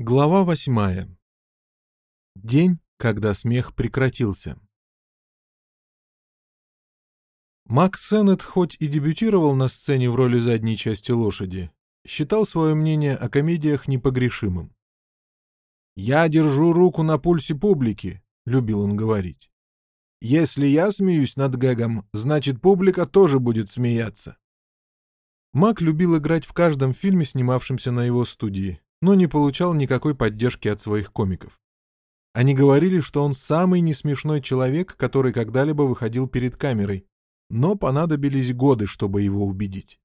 Глава восьмая. День, когда смех прекратился. Макс Сеннет хоть и дебютировал на сцене в роли задней части лошади, считал свое мнение о комедиях непогрешимым. «Я держу руку на пульсе публики», — любил он говорить. «Если я смеюсь над гэгом, значит, публика тоже будет смеяться». Мак любил играть в каждом фильме, снимавшемся на его студии, но не получал никакой поддержки от своих комиков. Они говорили, что он самый несмешной человек, который когда-либо выходил перед камерой, но понадобились годы, чтобы его убедить.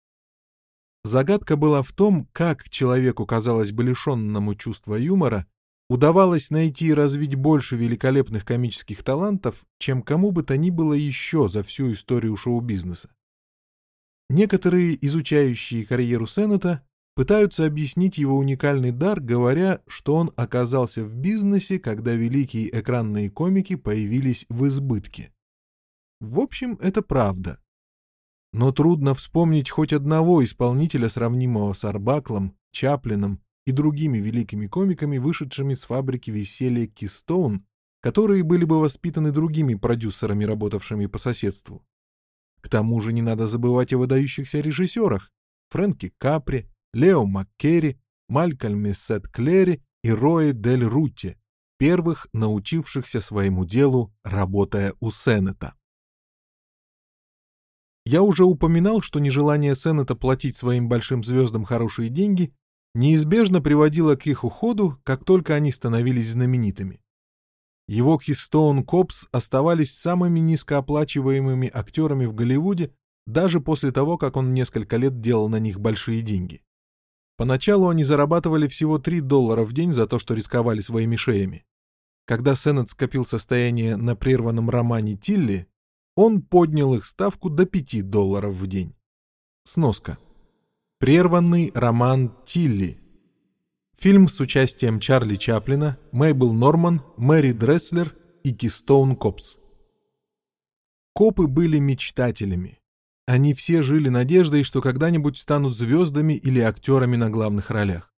Загадка была в том, как человеку, казалось бы, лишенному чувства юмора, удавалось найти и развить больше великолепных комических талантов, чем кому бы то ни было еще за всю историю шоу-бизнеса. Некоторые, изучающие карьеру Сеннета, пытаются объяснить его уникальный дар, говоря, что он оказался в бизнесе, когда великие экранные комики появились в избытке. В общем, это правда. Но трудно вспомнить хоть одного исполнителя, сравнимого с Арбаклом, Чаплином и другими великими комиками, вышедшими с фабрики веселья Кистоун, которые были бы воспитаны другими продюсерами, работавшими по соседству. К тому же не надо забывать о выдающихся режиссерах Фрэнки Капри, Лео Маккери, Малькольме Сет Клери и Рое Дель Рутте, первых научившихся своему делу, работая у Сеннета. Я уже упоминал, что нежелание Сеннета платить своим большим звездам хорошие деньги неизбежно приводило к их уходу, как только они становились знаменитыми. Его Кистоун Копс оставались самыми низкооплачиваемыми актерами в Голливуде даже после того, как он несколько лет делал на них большие деньги. Поначалу они зарабатывали всего 3 доллара в день за то, что рисковали своими шеями. Когда Сеннет скопил состояние на прерванном романе Тилли, он поднял их ставку до 5 долларов в день. Сноска. Прерванный роман Тилли. Фильм с участием Чарли Чаплина, Мейбл Норман, Мэри Дресслер и Кистоун Копс. Копы были мечтателями. Они все жили надеждой, что когда-нибудь станут звездами или актерами на главных ролях.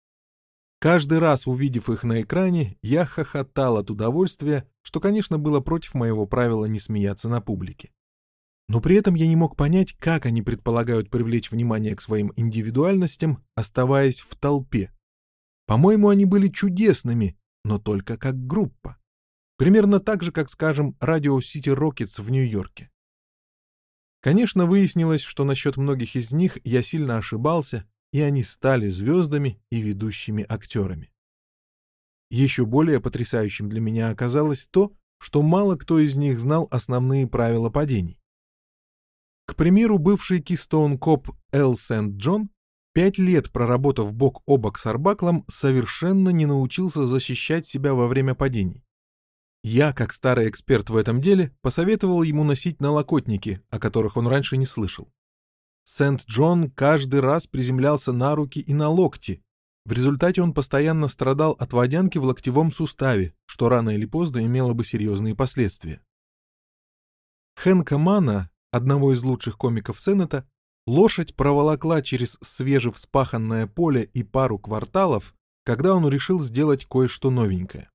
Каждый раз, увидев их на экране, я хохотал от удовольствия, что, конечно, было против моего правила не смеяться на публике. Но при этом я не мог понять, как они предполагают привлечь внимание к своим индивидуальностям, оставаясь в толпе. По-моему, они были чудесными, но только как группа. Примерно так же, как, скажем, Radio City Rockets в Нью-Йорке. Конечно, выяснилось, что насчет многих из них я сильно ошибался, и они стали звездами и ведущими актерами. Еще более потрясающим для меня оказалось то, что мало кто из них знал основные правила падений. К примеру, бывший Кистоун-коп Эл Сент-Джон, пять лет проработав бок о бок с Арбаклом, совершенно не научился защищать себя во время падений. Я, как старый эксперт в этом деле, посоветовал ему носить налокотники, о которых он раньше не слышал. Сент-Джон каждый раз приземлялся на руки и на локти. В результате он постоянно страдал от водянки в локтевом суставе, что рано или поздно имело бы серьезные последствия. Хэнка Мана, одного из лучших комиков Сеннета, лошадь проволокла через свежевспаханное поле и пару кварталов, когда он решил сделать кое-что новенькое.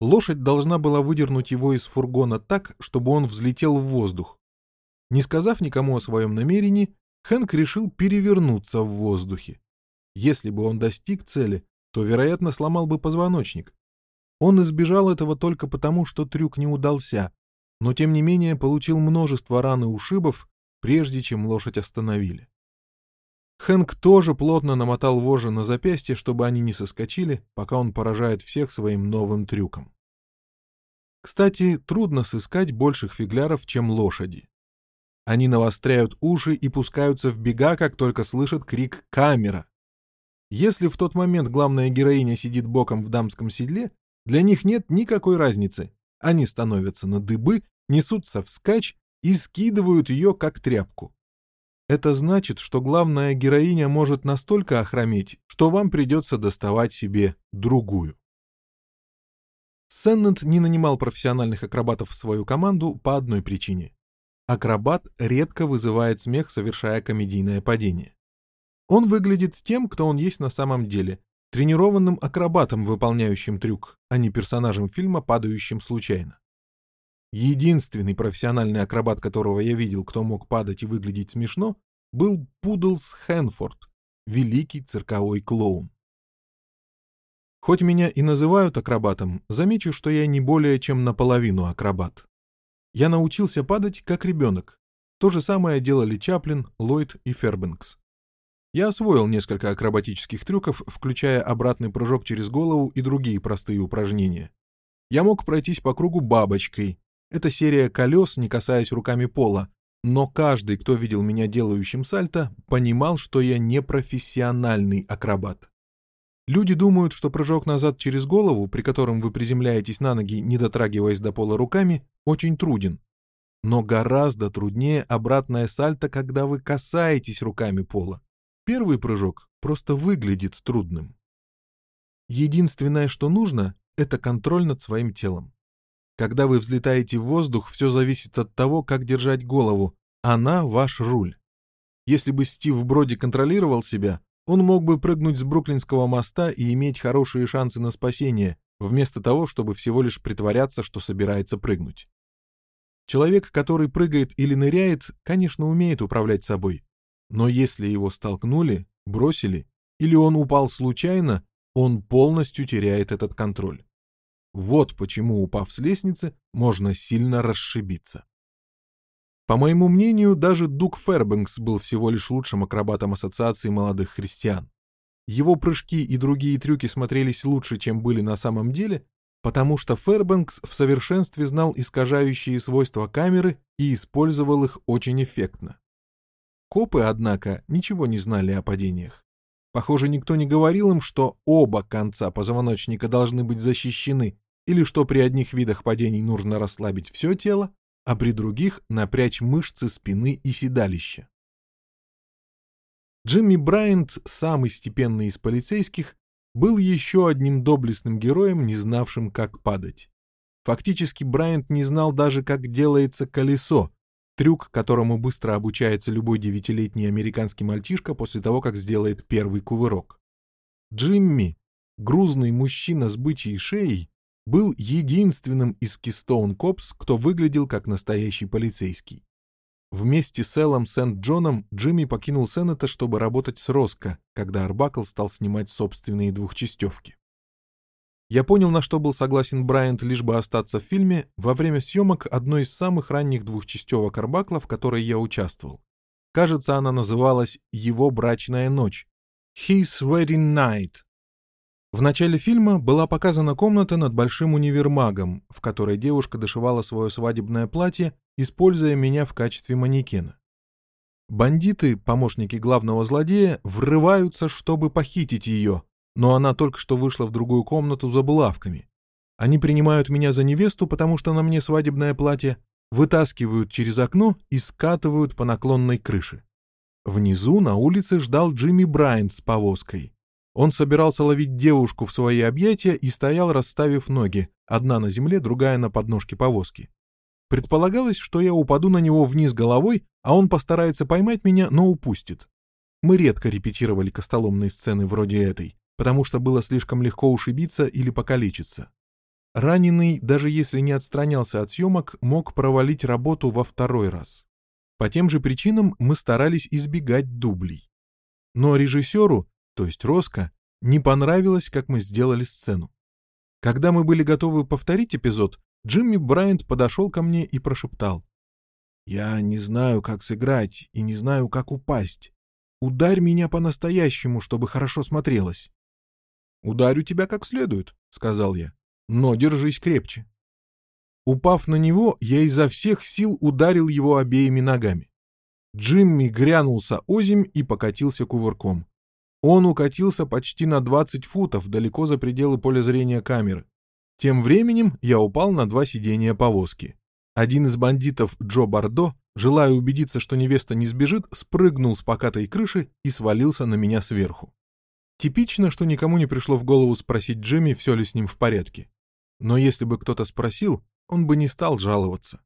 Лошадь должна была выдернуть его из фургона так, чтобы он взлетел в воздух. Не сказав никому о своем намерении, Хэнк решил перевернуться в воздухе. Если бы он достиг цели, то, вероятно, сломал бы позвоночник. Он избежал этого только потому, что трюк не удался, но тем не менее получил множество ран и ушибов, прежде чем лошадь остановили. Хэнк тоже плотно намотал вожжи на запястье, чтобы они не соскочили, пока он поражает всех своим новым трюком. Кстати, трудно сыскать больших фигляров, чем лошади. Они навостряют уши и пускаются в бега, как только слышат крик «Камера!». Если в тот момент главная героиня сидит боком в дамском седле, для них нет никакой разницы. Они становятся на дыбы, несутся вскачь и скидывают ее, как тряпку. Это значит, что главная героиня может настолько охрометь, что вам придется доставать себе другую. Сеннет не нанимал профессиональных акробатов в свою команду по одной причине. Акробат редко вызывает смех, совершая комедийное падение. Он выглядит тем, кто он есть на самом деле, тренированным акробатом, выполняющим трюк, а не персонажем фильма, падающим случайно. Единственный профессиональный акробат, которого я видел, кто мог падать и выглядеть смешно, был Пудлс Хэнфорд, великий цирковой клоун. Хоть меня и называют акробатом, замечу, что я не более чем наполовину акробат. Я научился падать как ребенок. То же самое делали Чаплин, Ллойд и Фербенкс. Я освоил несколько акробатических трюков, включая обратный прыжок через голову и другие простые упражнения. Я мог пройтись по кругу бабочкой. Это серия колес, не касаясь руками пола, но каждый, кто видел меня делающим сальто, понимал, что я не профессиональный акробат. Люди думают, что прыжок назад через голову, при котором вы приземляетесь на ноги, не дотрагиваясь до пола руками, очень труден. Но гораздо труднее обратное сальто, когда вы касаетесь руками пола. Первый прыжок просто выглядит трудным. Единственное, что нужно, это контроль над своим телом. Когда вы взлетаете в воздух, все зависит от того, как держать голову. Она ваш руль. Если бы Стив Броди контролировал себя, он мог бы прыгнуть с Бруклинского моста и иметь хорошие шансы на спасение, вместо того, чтобы всего лишь притворяться, что собирается прыгнуть. Человек, который прыгает или ныряет, конечно, умеет управлять собой. Но если его столкнули, бросили, или он упал случайно, он полностью теряет этот контроль. Вот почему, упав с лестницы, можно сильно расшибиться. По моему мнению, даже Дуг Фербенкс был всего лишь лучшим акробатом Ассоциации молодых христиан. Его прыжки и другие трюки смотрелись лучше, чем были на самом деле, потому что Фербенкс в совершенстве знал искажающие свойства камеры и использовал их очень эффектно. Копы, однако, ничего не знали о падениях. Похоже, никто не говорил им, что оба конца позвоночника должны быть защищены или что при одних видах падений нужно расслабить все тело, а при других напрячь мышцы спины и седалища. Джимми Брайант, самый степенный из полицейских, был еще одним доблестным героем, не знавшим, как падать. Фактически Брайант не знал даже, как делается колесо, трюк, которому быстро обучается любой девятилетний американский мальчишка после того, как сделает первый кувырок. Джимми, грузный мужчина с бычьей шеей, был единственным из Кистоун Копс, кто выглядел как настоящий полицейский. Вместе с Эллом Сент-Джоном Джимми покинул Сеннета, чтобы работать с Роско, когда Арбакл стал снимать собственные двухчастевки. Я понял, на что был согласен Брайант, лишь бы остаться в фильме, во время съемок одной из самых ранних двухчастевок Арбакла, в которой я участвовал. Кажется, она называлась «Его брачная ночь» — «His Wedding Night», в начале фильма была показана комната над большим универмагом, в которой девушка дошивала свое свадебное платье, используя меня в качестве манекена. Бандиты, помощники главного злодея, врываются, чтобы похитить ее, но она только что вышла в другую комнату за булавками. Они принимают меня за невесту, потому что на мне свадебное платье, вытаскивают через окно и скатывают по наклонной крыше. Внизу на улице ждал Джимми Брайант с повозкой. Он собирался ловить девушку в свои объятия и стоял, расставив ноги, одна на земле, другая на подножке повозки. Предполагалось, что я упаду на него вниз головой, а он постарается поймать меня, но упустит. Мы редко репетировали костоломные сцены вроде этой, потому что было слишком легко ушибиться или покалечиться. Раненый, даже если не отстранялся от съемок, мог провалить работу во второй раз. По тем же причинам мы старались избегать дублей. Но режиссеру, то есть Роско, не понравилось, как мы сделали сцену. Когда мы были готовы повторить эпизод, Джимми Брайант подошел ко мне и прошептал. «Я не знаю, как сыграть и не знаю, как упасть. Ударь меня по-настоящему, чтобы хорошо смотрелось». «Ударю тебя как следует», — сказал я, — «но держись крепче». Упав на него, я изо всех сил ударил его обеими ногами. Джимми грянулся озимь и покатился кувырком. Он укатился почти на 20 футов, далеко за пределы поля зрения камеры. Тем временем я упал на два сидения повозки. Один из бандитов, Джо Бардо, желая убедиться, что невеста не сбежит, спрыгнул с покатой крыши и свалился на меня сверху. Типично, что никому не пришло в голову спросить Джимми, все ли с ним в порядке. Но если бы кто-то спросил, он бы не стал жаловаться.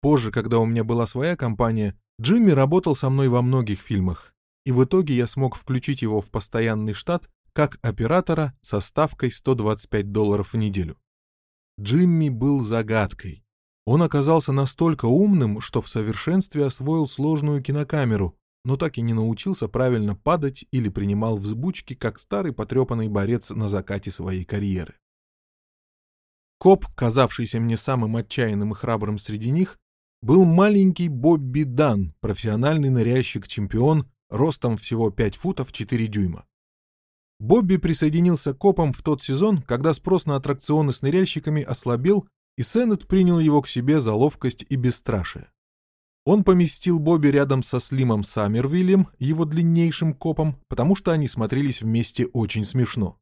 Позже, когда у меня была своя компания, Джимми работал со мной во многих фильмах, и в итоге я смог включить его в постоянный штат, как оператора со ставкой 125 долларов в неделю. Джимми был загадкой. Он оказался настолько умным, что в совершенстве освоил сложную кинокамеру, но так и не научился правильно падать или принимал взбучки, как старый потрепанный борец на закате своей карьеры. Коп, казавшийся мне самым отчаянным и храбрым среди них, был маленький Бобби Дан, профессиональный ныряльщик-чемпион, ростом всего 5 футов 4 дюйма. Бобби присоединился к копам в тот сезон, когда спрос на аттракционы с ныряльщиками ослабел, и Сеннет принял его к себе за ловкость и бесстрашие. Он поместил Бобби рядом со Слимом Саммервиллем, его длиннейшим копом, потому что они смотрелись вместе очень смешно.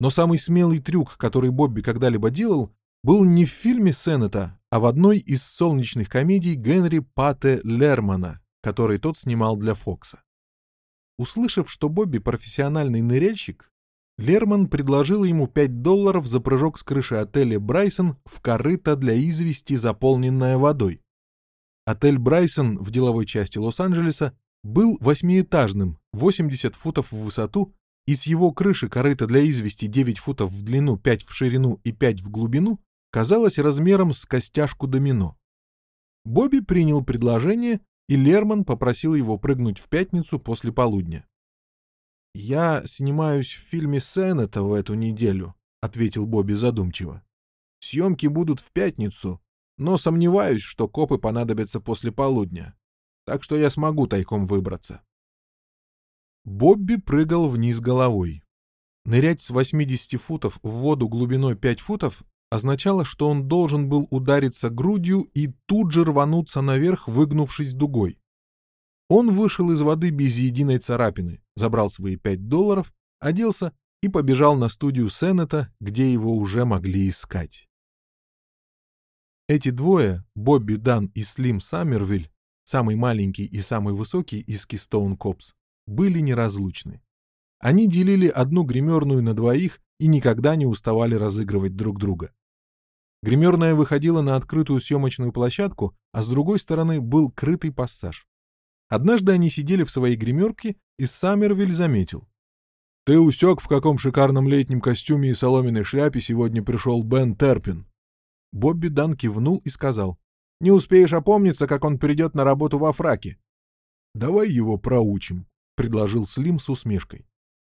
Но самый смелый трюк, который Бобби когда-либо делал, был не в фильме Сеннета, а в одной из солнечных комедий Генри Пате Лермана, который тот снимал для Фокса. Услышав, что Бобби профессиональный ныряльщик, Лерман предложил ему 5 долларов за прыжок с крыши отеля «Брайсон» в корыто для извести, заполненное водой. Отель «Брайсон» в деловой части Лос-Анджелеса был восьмиэтажным, 80 футов в высоту, и с его крыши корыта для извести 9 футов в длину, 5 в ширину и 5 в глубину казалось размером с костяшку домино. Бобби принял предложение, и Лерман попросил его прыгнуть в пятницу после полудня. «Я снимаюсь в фильме Сеннета в эту неделю», — ответил Бобби задумчиво. «Съемки будут в пятницу, но сомневаюсь, что копы понадобятся после полудня, так что я смогу тайком выбраться». Бобби прыгал вниз головой. Нырять с 80 футов в воду глубиной 5 футов означало, что он должен был удариться грудью и тут же рвануться наверх, выгнувшись дугой. Он вышел из воды без единой царапины, забрал свои 5 долларов, оделся и побежал на студию Сеннета, где его уже могли искать. Эти двое, Бобби Дан и Слим Саммервиль, самый маленький и самый высокий из Кистоун Копс, были неразлучны. Они делили одну гримерную на двоих и никогда не уставали разыгрывать друг друга. Гримерная выходила на открытую съемочную площадку, а с другой стороны был крытый пассаж. Однажды они сидели в своей гримерке, и Саммервиль заметил. «Ты усек, в каком шикарном летнем костюме и соломенной шляпе сегодня пришел Бен Терпин?» Бобби Дан кивнул и сказал. «Не успеешь опомниться, как он придет на работу во фраке». «Давай его проучим», — предложил Слим с усмешкой.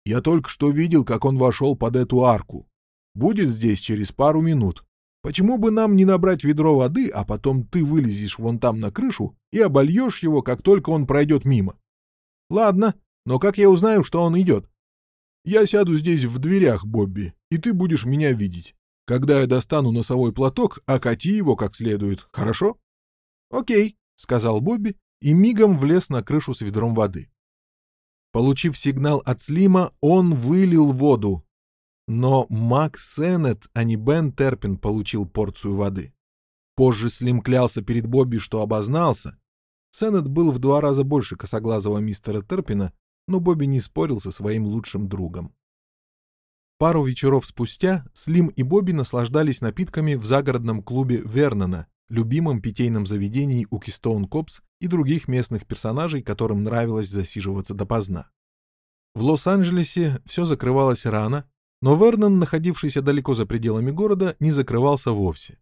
«Я только что видел, как он вошел под эту арку. Будет здесь через пару минут. Почему бы нам не набрать ведро воды, а потом ты вылезешь вон там на крышу и обольешь его, как только он пройдет мимо? Ладно, но как я узнаю, что он идет? Я сяду здесь в дверях, Бобби, и ты будешь меня видеть. Когда я достану носовой платок, окати его как следует, хорошо? Окей, сказал Бобби и мигом влез на крышу с ведром воды. Получив сигнал от Слима, он вылил воду, но Мак Сеннет, а не Бен Терпин, получил порцию воды. Позже Слим клялся перед Бобби, что обознался. Сеннет был в два раза больше косоглазого мистера Терпина, но Бобби не спорил со своим лучшим другом. Пару вечеров спустя Слим и Бобби наслаждались напитками в загородном клубе Вернона, любимом питейном заведении у Кистоун Копс и других местных персонажей, которым нравилось засиживаться допоздна. В Лос-Анджелесе все закрывалось рано, но Вернон, находившийся далеко за пределами города, не закрывался вовсе.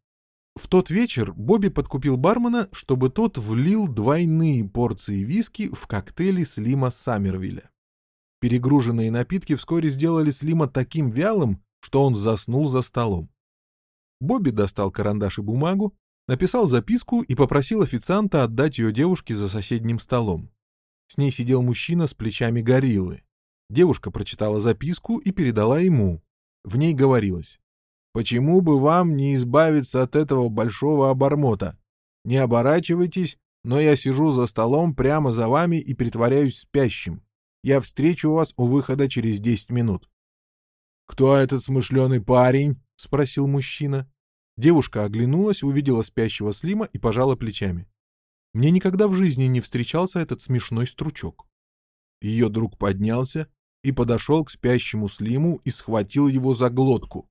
В тот вечер Бобби подкупил бармена, чтобы тот влил двойные порции виски в коктейли Слима Саммервилля. Перегруженные напитки вскоре сделали Слима таким вялым, что он заснул за столом. Бобби достал карандаш и бумагу, написал записку и попросил официанта отдать ее девушке за соседним столом. С ней сидел мужчина с плечами гориллы. Девушка прочитала записку и передала ему. В ней говорилось. «Почему бы вам не избавиться от этого большого обормота? Не оборачивайтесь, но я сижу за столом прямо за вами и притворяюсь спящим. Я встречу вас у выхода через десять минут». «Кто этот смышленый парень?» — спросил мужчина. Девушка оглянулась, увидела спящего Слима и пожала плечами. Мне никогда в жизни не встречался этот смешной стручок. Ее друг поднялся и подошел к спящему Слиму и схватил его за глотку.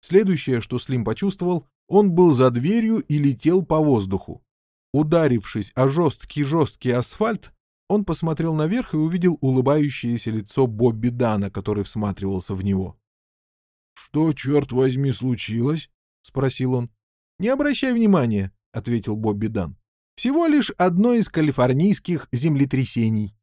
Следующее, что Слим почувствовал, он был за дверью и летел по воздуху. Ударившись о жесткий-жесткий асфальт, он посмотрел наверх и увидел улыбающееся лицо Бобби Дана, который всматривался в него. «Что, черт возьми, случилось?» — спросил он. «Не обращай внимания», — ответил Бобби Дан. «Всего лишь одно из калифорнийских землетрясений».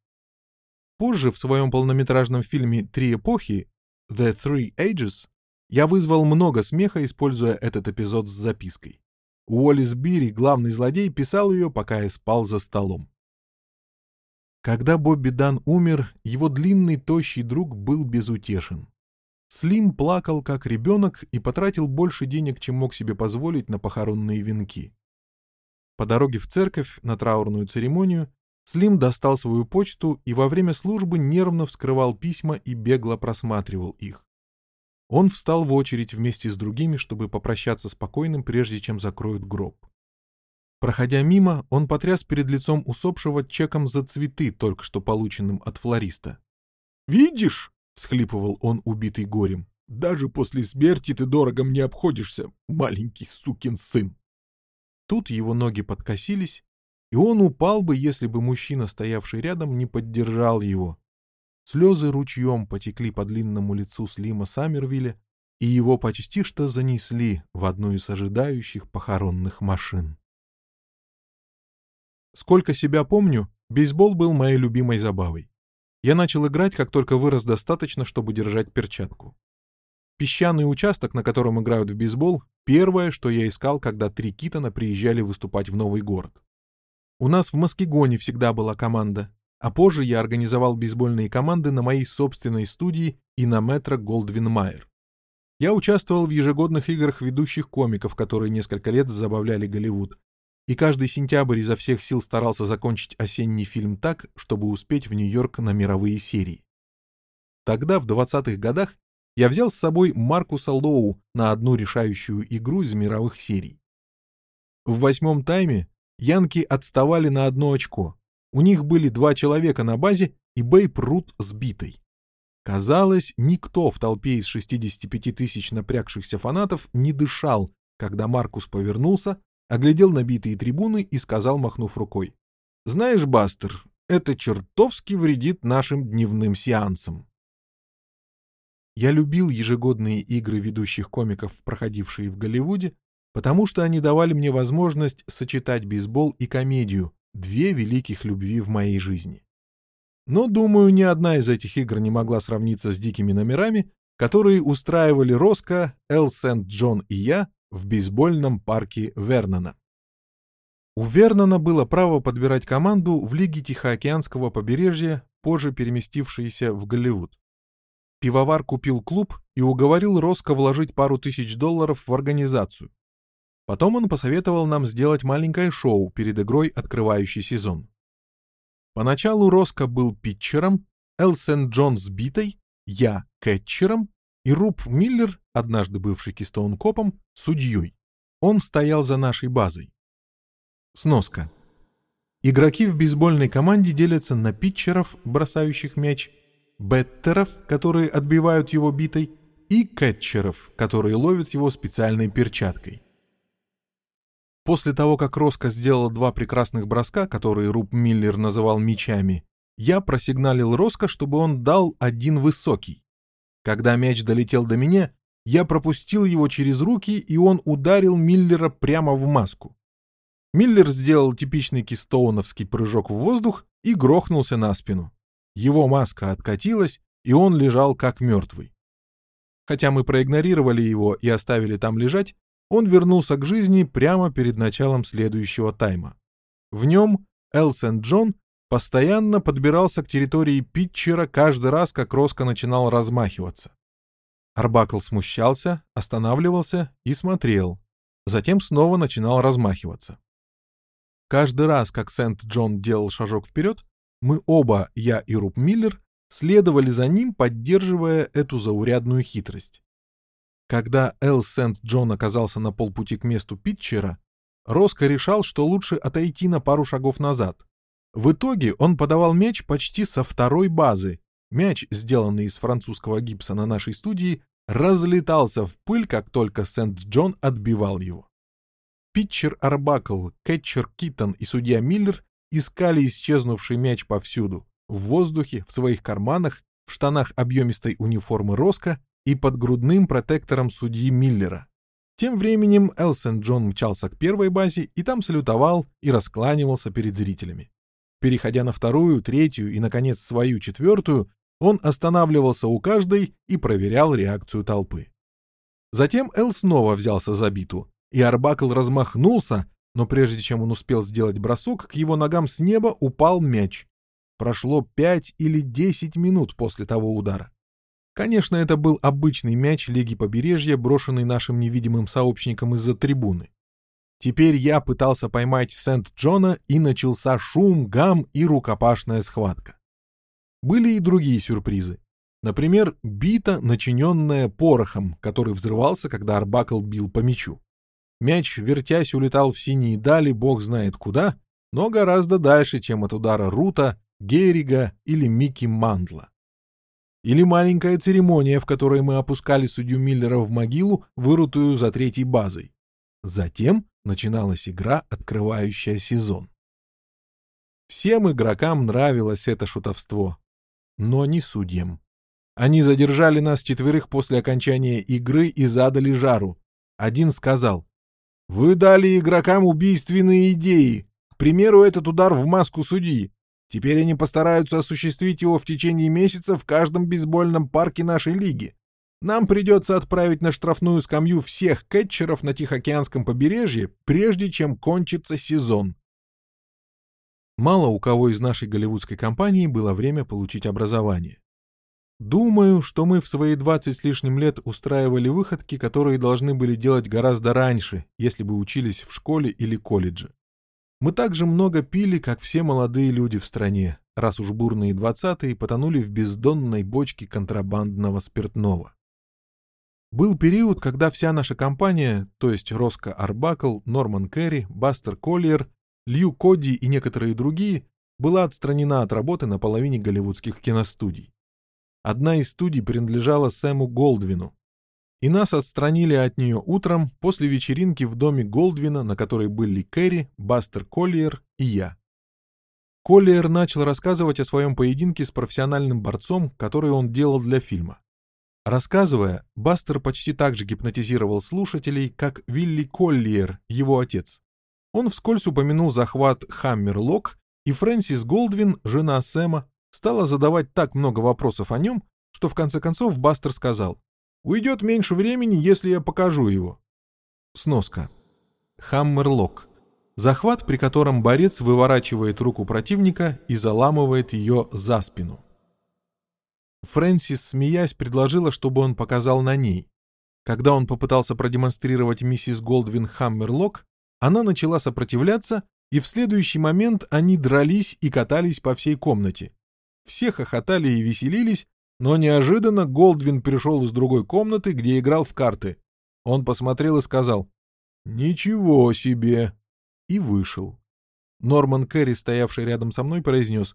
Позже в своем полнометражном фильме «Три эпохи» «The Three Ages» я вызвал много смеха, используя этот эпизод с запиской. Уоллес Бири, главный злодей, писал ее, пока я спал за столом. Когда Бобби Дан умер, его длинный, тощий друг был безутешен. Слим плакал как ребенок и потратил больше денег, чем мог себе позволить на похоронные венки. По дороге в церковь на траурную церемонию Слим достал свою почту и во время службы нервно вскрывал письма и бегло просматривал их. Он встал в очередь вместе с другими, чтобы попрощаться с покойным, прежде чем закроют гроб. Проходя мимо, он потряс перед лицом усопшего чеком за цветы, только что полученным от флориста. «Видишь?» — всхлипывал он, убитый горем. «Даже после смерти ты дорого мне обходишься, маленький сукин сын!» Тут его ноги подкосились, и он упал бы, если бы мужчина, стоявший рядом, не поддержал его. Слезы ручьем потекли по длинному лицу Слима Саммервилля, и его почти что занесли в одну из ожидающих похоронных машин. Сколько себя помню, бейсбол был моей любимой забавой. Я начал играть, как только вырос достаточно, чтобы держать перчатку. Песчаный участок, на котором играют в бейсбол, первое, что я искал, когда три Китона приезжали выступать в новый город. У нас в Маскигоне всегда была команда, а позже я организовал бейсбольные команды на моей собственной студии и на метро Голдвин Майер. Я участвовал в ежегодных играх ведущих комиков, которые несколько лет забавляли Голливуд, и каждый сентябрь изо всех сил старался закончить осенний фильм так, чтобы успеть в Нью-Йорк на мировые серии. Тогда, в 20-х годах, я взял с собой Маркуса Лоу на одну решающую игру из мировых серий. В восьмом тайме Янки отставали на одно очко. У них были два человека на базе и Бейб Рут сбитый. Казалось, никто в толпе из 65 тысяч напрягшихся фанатов не дышал, когда Маркус повернулся, оглядел набитые трибуны и сказал, махнув рукой. «Знаешь, Бастер, это чертовски вредит нашим дневным сеансам». Я любил ежегодные игры ведущих комиков, проходившие в Голливуде, потому что они давали мне возможность сочетать бейсбол и комедию, две великих любви в моей жизни. Но, думаю, ни одна из этих игр не могла сравниться с дикими номерами, которые устраивали Роско, Эл Сент-Джон и я в бейсбольном парке Вернона. У Вернона было право подбирать команду в Лиге Тихоокеанского побережья, позже переместившейся в Голливуд. Пивовар купил клуб и уговорил Роско вложить пару тысяч долларов в организацию. Потом он посоветовал нам сделать маленькое шоу перед игрой «Открывающий сезон». Поначалу Роско был питчером, Эл Сент-Джон сбитой, я — кетчером, и Руб Миллер, однажды бывший Кистоун-копом, судьей. Он стоял за нашей базой. Сноска. Игроки в бейсбольной команде делятся на питчеров, бросающих мяч, беттеров, которые отбивают его битой, и кетчеров, которые ловят его специальной перчаткой. После того, как Роско сделал два прекрасных броска, которые Руб Миллер называл мячами, я просигналил Роско, чтобы он дал один высокий. Когда мяч долетел до меня, я пропустил его через руки, и он ударил Миллера прямо в маску. Миллер сделал типичный кистоуновский прыжок в воздух и грохнулся на спину. Его маска откатилась, и он лежал как мертвый. Хотя мы проигнорировали его и оставили там лежать, он вернулся к жизни прямо перед началом следующего тайма. В нем Эл Сент-Джон постоянно подбирался к территории питчера каждый раз, как Роско начинал размахиваться. Арбакл смущался, останавливался и смотрел. Затем снова начинал размахиваться. Каждый раз, как Сент-Джон делал шажок вперед, мы оба, я и Руб Миллер, следовали за ним, поддерживая эту заурядную хитрость. Когда Эл Сент-Джон оказался на полпути к месту питчера, Роско решал, что лучше отойти на пару шагов назад. В итоге он подавал мяч почти со второй базы. Мяч, сделанный из французского гипса на нашей студии, разлетался в пыль, как только Сент-Джон отбивал его. Питчер Арбакл, кетчер Китон и судья Миллер искали исчезнувший мяч повсюду — в воздухе, в своих карманах, в штанах объемистой униформы Роско и под грудным протектором судьи Миллера. Тем временем Элсен Джон мчался к первой базе и там салютовал и раскланивался перед зрителями. Переходя на вторую, третью и, наконец, свою четвертую, он останавливался у каждой и проверял реакцию толпы. Затем Эл снова взялся за биту, и Арбакл размахнулся, но прежде чем он успел сделать бросок, к его ногам с неба упал мяч. Прошло пять или десять минут после того удара. Конечно, это был обычный мяч Лиги Побережья, брошенный нашим невидимым сообщником из-за трибуны. Теперь я пытался поймать Сент-Джона, и начался шум, гам и рукопашная схватка. Были и другие сюрпризы. Например, бита, начиненная порохом, который взрывался, когда Арбакл бил по мячу. Мяч, вертясь, улетал в синие дали, бог знает куда, но гораздо дальше, чем от удара Рута, Геррига или Микки Мандла. Или маленькая церемония, в которой мы опускали судью Миллера в могилу, вырутую за третьей базой. Затем начиналась игра, открывающая сезон. Всем игрокам нравилось это шутовство, но не судьям. Они задержали нас четверых после окончания игры и задали жару. Один сказал, «Вы дали игрокам убийственные идеи. К примеру, этот удар в маску судьи. Теперь они постараются осуществить его в течение месяца в каждом бейсбольном парке нашей лиги. Нам придется отправить на штрафную скамью всех кетчеров на Тихоокеанском побережье, прежде чем кончится сезон. Мало у кого из нашей голливудской компании было время получить образование. Думаю, что мы в свои 20 с лишним лет устраивали выходки, которые должны были делать гораздо раньше, если бы учились в школе или колледже. Мы также много пили, как все молодые люди в стране, раз уж бурные двадцатые потонули в бездонной бочке контрабандного спиртного. Был период, когда вся наша компания, то есть Роско Арбакл, Норман Керри, Бастер Коллиер, Лью Коди и некоторые другие, была отстранена от работы на половине голливудских киностудий. Одна из студий принадлежала Сэму Голдвину. И нас отстранили от нее утром после вечеринки в доме Голдвина, на которой были Кэрри, Бастер Коллиер и я. Коллиер начал рассказывать о своем поединке с профессиональным борцом, который он делал для фильма. Рассказывая, Бастер почти так же гипнотизировал слушателей, как Вилли Коллиер, его отец. Он вскользь упомянул захват Хаммерлок, и Фрэнсис Голдвин, жена Сэма, стала задавать так много вопросов о нем, что в конце концов Бастер сказал, «Уйдет меньше времени, если я покажу его». Сноска. Хаммерлок. Захват, при котором борец выворачивает руку противника и заламывает ее за спину. Фрэнсис, смеясь, предложила, чтобы он показал на ней. Когда он попытался продемонстрировать миссис Голдвин Хаммерлок, она начала сопротивляться, и в следующий момент они дрались и катались по всей комнате. Все хохотали и веселились, но неожиданно Голдвин пришел из другой комнаты, где играл в карты. Он посмотрел и сказал «Ничего себе!» и вышел. Норман Керри, стоявший рядом со мной, произнес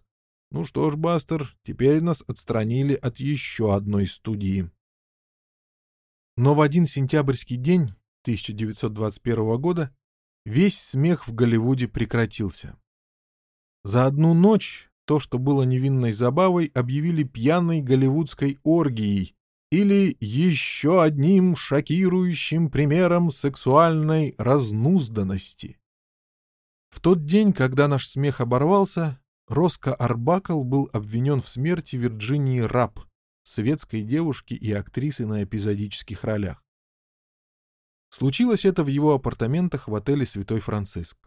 «Ну что ж, Бастер, теперь нас отстранили от еще одной студии». Но в один сентябрьский день 1921 года весь смех в Голливуде прекратился. За одну ночь то, что было невинной забавой, объявили пьяной голливудской оргией или еще одним шокирующим примером сексуальной разнузданности. В тот день, когда наш смех оборвался, Роско Арбакл был обвинен в смерти Вирджинии Раб, светской девушки и актрисы на эпизодических ролях. Случилось это в его апартаментах в отеле «Святой Франциск».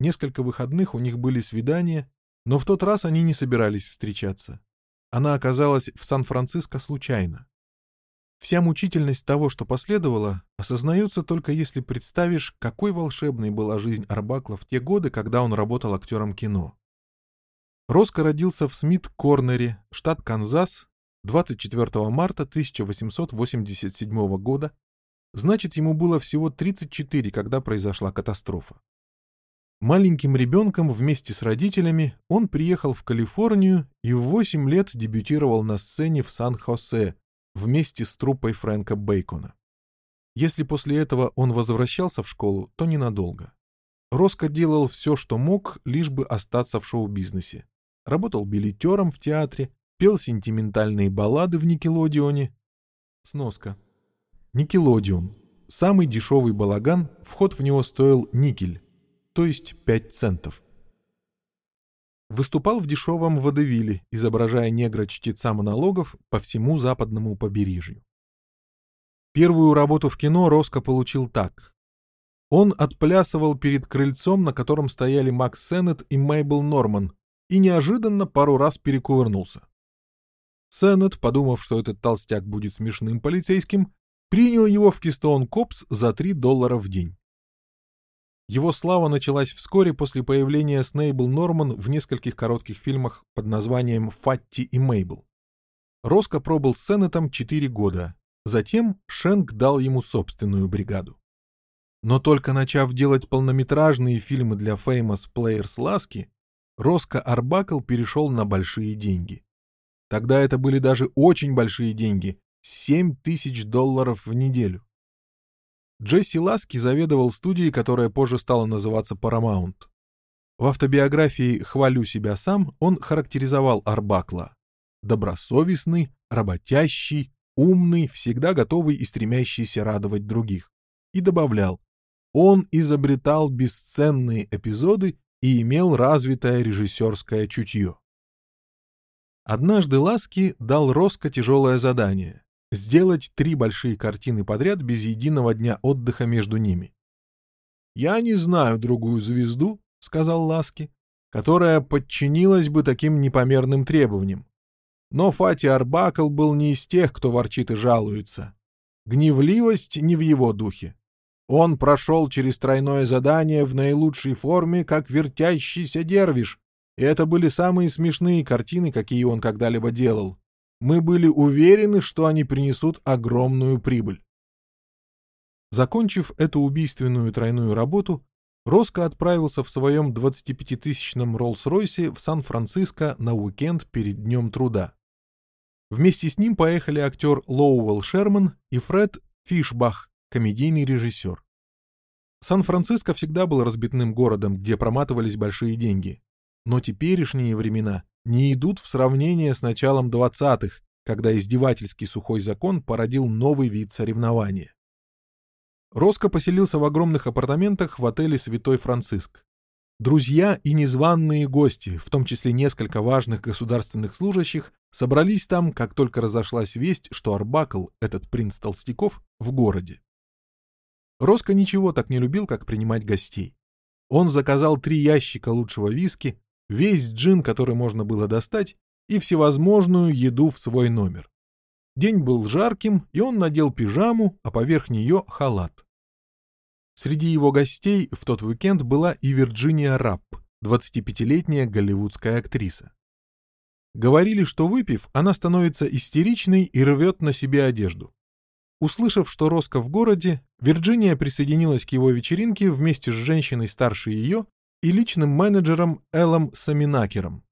Несколько выходных у них были свидания, но в тот раз они не собирались встречаться. Она оказалась в Сан-Франциско случайно. Вся мучительность того, что последовало, осознается только если представишь, какой волшебной была жизнь Арбакла в те годы, когда он работал актером кино. Роско родился в Смит-Корнере, штат Канзас, 24 марта 1887 года, значит, ему было всего 34, когда произошла катастрофа. Маленьким ребенком вместе с родителями он приехал в Калифорнию и в 8 лет дебютировал на сцене в Сан-Хосе вместе с труппой Фрэнка Бейкона. Если после этого он возвращался в школу, то ненадолго. Роско делал все, что мог, лишь бы остаться в шоу-бизнесе. Работал билетером в театре, пел сентиментальные баллады в Никелодионе. Сноска. Никелодион. Самый дешевый балаган, вход в него стоил никель, то есть 5 центов. Выступал в дешевом водевиле, изображая негра-чтеца монологов по всему западному побережью. Первую работу в кино Роско получил так. Он отплясывал перед крыльцом, на котором стояли Макс Сеннет и Мейбл Норман, и неожиданно пару раз перекувырнулся. Сеннет, подумав, что этот толстяк будет смешным полицейским, принял его в Кистоун Копс за 3 доллара в день. Его слава началась вскоре после появления Снейбл Норман в нескольких коротких фильмах под названием «Фатти и Мейбл». Роско пробыл с Сеннетом 4 года, затем Шенк дал ему собственную бригаду. Но только начав делать полнометражные фильмы для Famous Players Ласки, Роско Арбакл перешел на большие деньги. Тогда это были даже очень большие деньги — 7 тысяч долларов в неделю. Джесси Ласки заведовал студией, которая позже стала называться Paramount. В автобиографии «Хвалю себя сам» он характеризовал Арбакла. Добросовестный, работящий, умный, всегда готовый и стремящийся радовать других. И добавлял, он изобретал бесценные эпизоды и имел развитое режиссерское чутье. Однажды Ласки дал Роско тяжелое задание — сделать три большие картины подряд без единого дня отдыха между ними. «Я не знаю другую звезду», — сказал Ласки, «которая подчинилась бы таким непомерным требованиям. Но Фати Арбакл был не из тех, кто ворчит и жалуется. Гневливость не в его духе. Он прошел через тройное задание в наилучшей форме, как вертящийся дервиш, и это были самые смешные картины, какие он когда-либо делал. Мы были уверены, что они принесут огромную прибыль. Закончив эту убийственную тройную работу, Роско отправился в своем 25-тысячном Роллс-Ройсе в Сан-Франциско на уикенд перед Днем труда. Вместе с ним поехали актер Лоуэлл Шерман и Фред Фишбах, комедийный режиссер. Сан-Франциско всегда был разбитным городом, где проматывались большие деньги. Но теперешние времена не идут в сравнение с началом 20-х, когда издевательский сухой закон породил новый вид соревнования. Роско поселился в огромных апартаментах в отеле «Святой Франциск». Друзья и незваные гости, в том числе несколько важных государственных служащих, собрались там, как только разошлась весть, что Арбакл, этот принц Толстяков, в городе. Роско ничего так не любил, как принимать гостей. Он заказал три ящика лучшего виски, весь джин, который можно было достать, и всевозможную еду в свой номер. День был жарким, и он надел пижаму, а поверх нее халат. Среди его гостей в тот уикенд была и Вирджиния Рапп, 25-летняя голливудская актриса. Говорили, что выпив, она становится истеричной и рвет на себе одежду. Услышав, что Роско в городе, Вирджиния присоединилась к его вечеринке вместе с женщиной старше ее и личным менеджером Эллом Саминакером.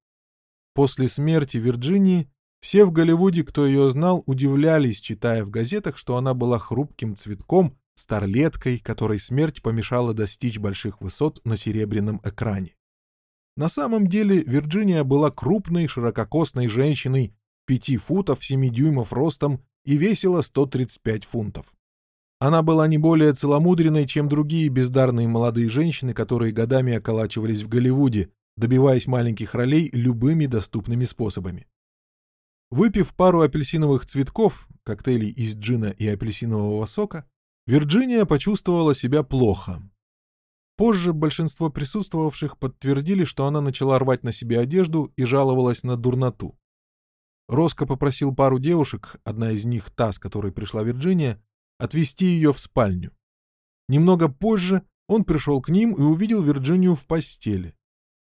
После смерти Вирджинии все в Голливуде, кто ее знал, удивлялись, читая в газетах, что она была хрупким цветком, старлеткой, которой смерть помешала достичь больших высот на серебряном экране. На самом деле Вирджиния была крупной, ширококосной женщиной, пяти футов, семи дюймов ростом и весила 135 фунтов. Она была не более целомудренной, чем другие бездарные молодые женщины, которые годами околачивались в Голливуде, добиваясь маленьких ролей любыми доступными способами. Выпив пару апельсиновых цветков, коктейлей из джина и апельсинового сока, Вирджиния почувствовала себя плохо. Позже большинство присутствовавших подтвердили, что она начала рвать на себе одежду и жаловалась на дурноту. Роско попросил пару девушек, одна из них та, с которой пришла Вирджиния, отвезти ее в спальню. Немного позже он пришел к ним и увидел Вирджинию в постели.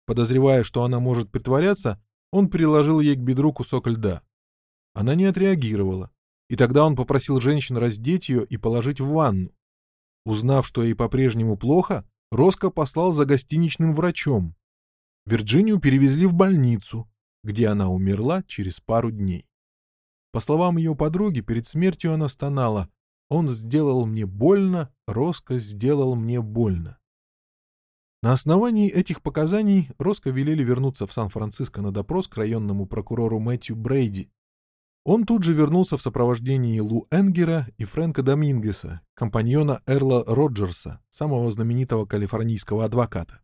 Подозревая, что она может притворяться, он приложил ей к бедру кусок льда. Она не отреагировала, и тогда он попросил женщин раздеть ее и положить в ванну. Узнав, что ей по-прежнему плохо, Роско послал за гостиничным врачом. Вирджинию перевезли в больницу, где она умерла через пару дней. По словам ее подруги, перед смертью она стонала «Он сделал мне больно, Роско сделал мне больно». На основании этих показаний Роско велели вернуться в Сан-Франциско на допрос к районному прокурору Мэтью Брейди. Он тут же вернулся в сопровождении Лу Энгера и Фрэнка Домингеса, компаньона Эрла Роджерса, самого знаменитого калифорнийского адвоката.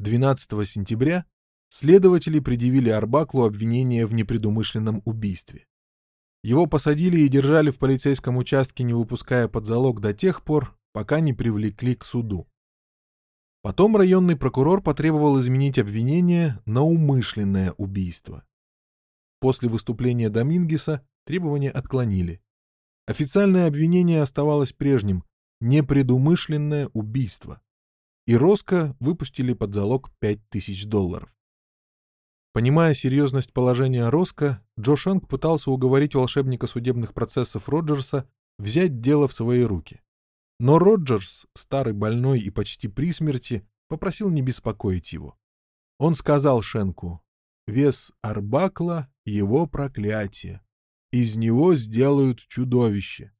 12 сентября следователи предъявили Арбаклу обвинение в непредумышленном убийстве. Его посадили и держали в полицейском участке, не выпуская под залог до тех пор, пока не привлекли к суду. Потом районный прокурор потребовал изменить обвинение на умышленное убийство. После выступления Домингеса требования отклонили. Официальное обвинение оставалось прежним — непредумышленное убийство. И Роско выпустили под залог 5000 долларов. Понимая серьезность положения Роско, Джо Шанг пытался уговорить волшебника судебных процессов Роджерса взять дело в свои руки. Но Роджерс, старый больной и почти при смерти, попросил не беспокоить его. Он сказал Шенку, «Вес Арбакла — его проклятие. Из него сделают чудовище.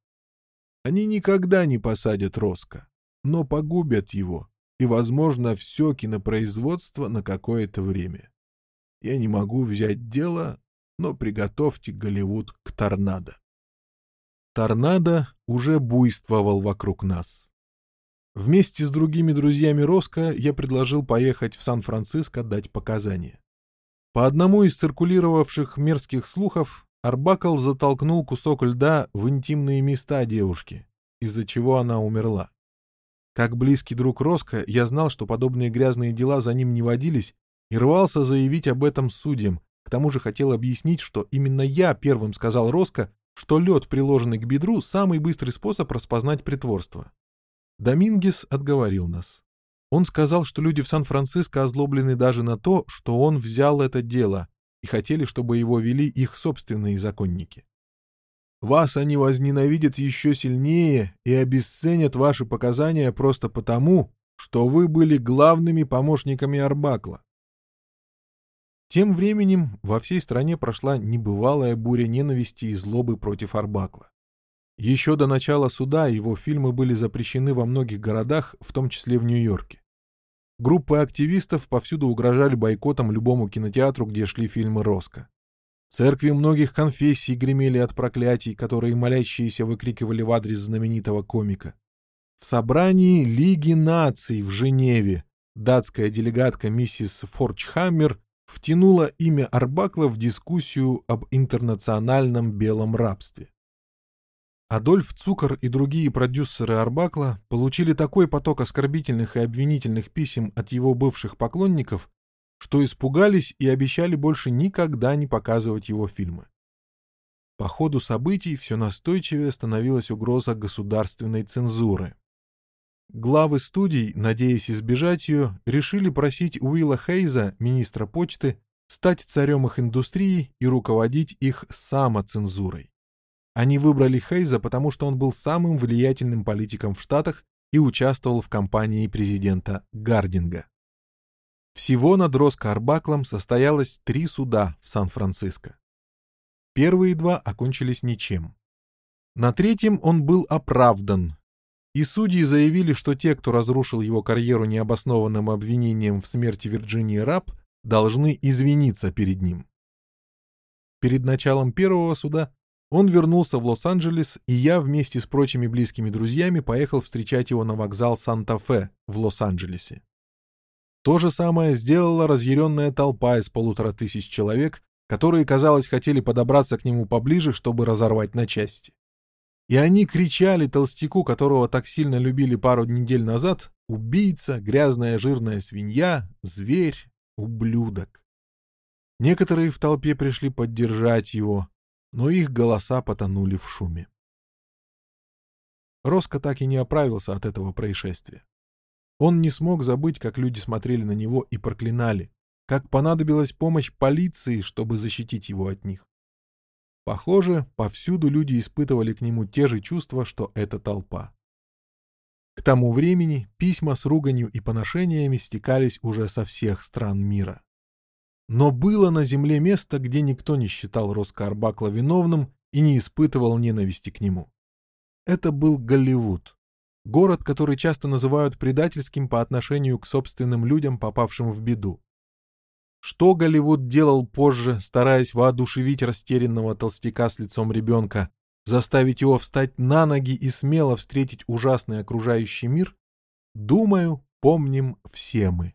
Они никогда не посадят Роско, но погубят его и, возможно, все кинопроизводство на какое-то время. Я не могу взять дело, но приготовьте Голливуд к торнадо». Торнадо уже буйствовал вокруг нас. Вместе с другими друзьями Роско я предложил поехать в Сан-Франциско дать показания. По одному из циркулировавших мерзких слухов, Арбакл затолкнул кусок льда в интимные места девушки, из-за чего она умерла. Как близкий друг Роско, я знал, что подобные грязные дела за ним не водились, и рвался заявить об этом судьям, к тому же хотел объяснить, что именно я первым сказал Роско, что лед, приложенный к бедру, самый быстрый способ распознать притворство. Домингес отговорил нас. Он сказал, что люди в Сан-Франциско озлоблены даже на то, что он взял это дело, и хотели, чтобы его вели их собственные законники. Вас они возненавидят еще сильнее и обесценят ваши показания просто потому, что вы были главными помощниками Арбакла. Тем временем во всей стране прошла небывалая буря ненависти и злобы против Арбакла. Еще до начала суда его фильмы были запрещены во многих городах, в том числе в Нью-Йорке. Группы активистов повсюду угрожали бойкотом любому кинотеатру, где шли фильмы Роско. Церкви многих конфессий гремели от проклятий, которые молящиеся выкрикивали в адрес знаменитого комика. В собрании Лиги наций в Женеве датская делегатка миссис Форчхаммер втянула имя Арбакла в дискуссию об интернациональном белом рабстве. Адольф Цукер и другие продюсеры Арбакла получили такой поток оскорбительных и обвинительных писем от его бывших поклонников, что испугались и обещали больше никогда не показывать его фильмы. По ходу событий все настойчивее становилась угроза государственной цензуры. Главы студий, надеясь избежать ее, решили просить Уилла Хейза, министра почты, стать царем их индустрии и руководить их самоцензурой. Они выбрали Хейза, потому что он был самым влиятельным политиком в Штатах и участвовал в кампании президента Гардинга. Всего над Роско Арбаклом состоялось три суда в Сан-Франциско. Первые два окончились ничем. На третьем он был оправдан, и судьи заявили, что те, кто разрушил его карьеру необоснованным обвинением в смерти Вирджинии Раб, должны извиниться перед ним. Перед началом первого суда он вернулся в Лос-Анджелес, и я вместе с прочими близкими друзьями поехал встречать его на вокзал Санта-Фе в Лос-Анджелесе. То же самое сделала разъяренная толпа из полутора тысяч человек, которые, казалось, хотели подобраться к нему поближе, чтобы разорвать на части. И они кричали толстяку, которого так сильно любили пару недель назад, «Убийца, грязная жирная свинья, зверь, ублюдок». Некоторые в толпе пришли поддержать его, но их голоса потонули в шуме. Роско так и не оправился от этого происшествия. Он не смог забыть, как люди смотрели на него и проклинали, как понадобилась помощь полиции, чтобы защитить его от них. Похоже, повсюду люди испытывали к нему те же чувства, что эта толпа. К тому времени письма с руганью и поношениями стекались уже со всех стран мира. Но было на земле место, где никто не считал Роско Арбакла виновным и не испытывал ненависти к нему. Это был Голливуд. город, который часто называют предательским по отношению к собственным людям, попавшим в беду. Что Голливуд делал позже, стараясь воодушевить растерянного толстяка с лицом ребенка, заставить его встать на ноги и смело встретить ужасный окружающий мир, думаю, помним все мы.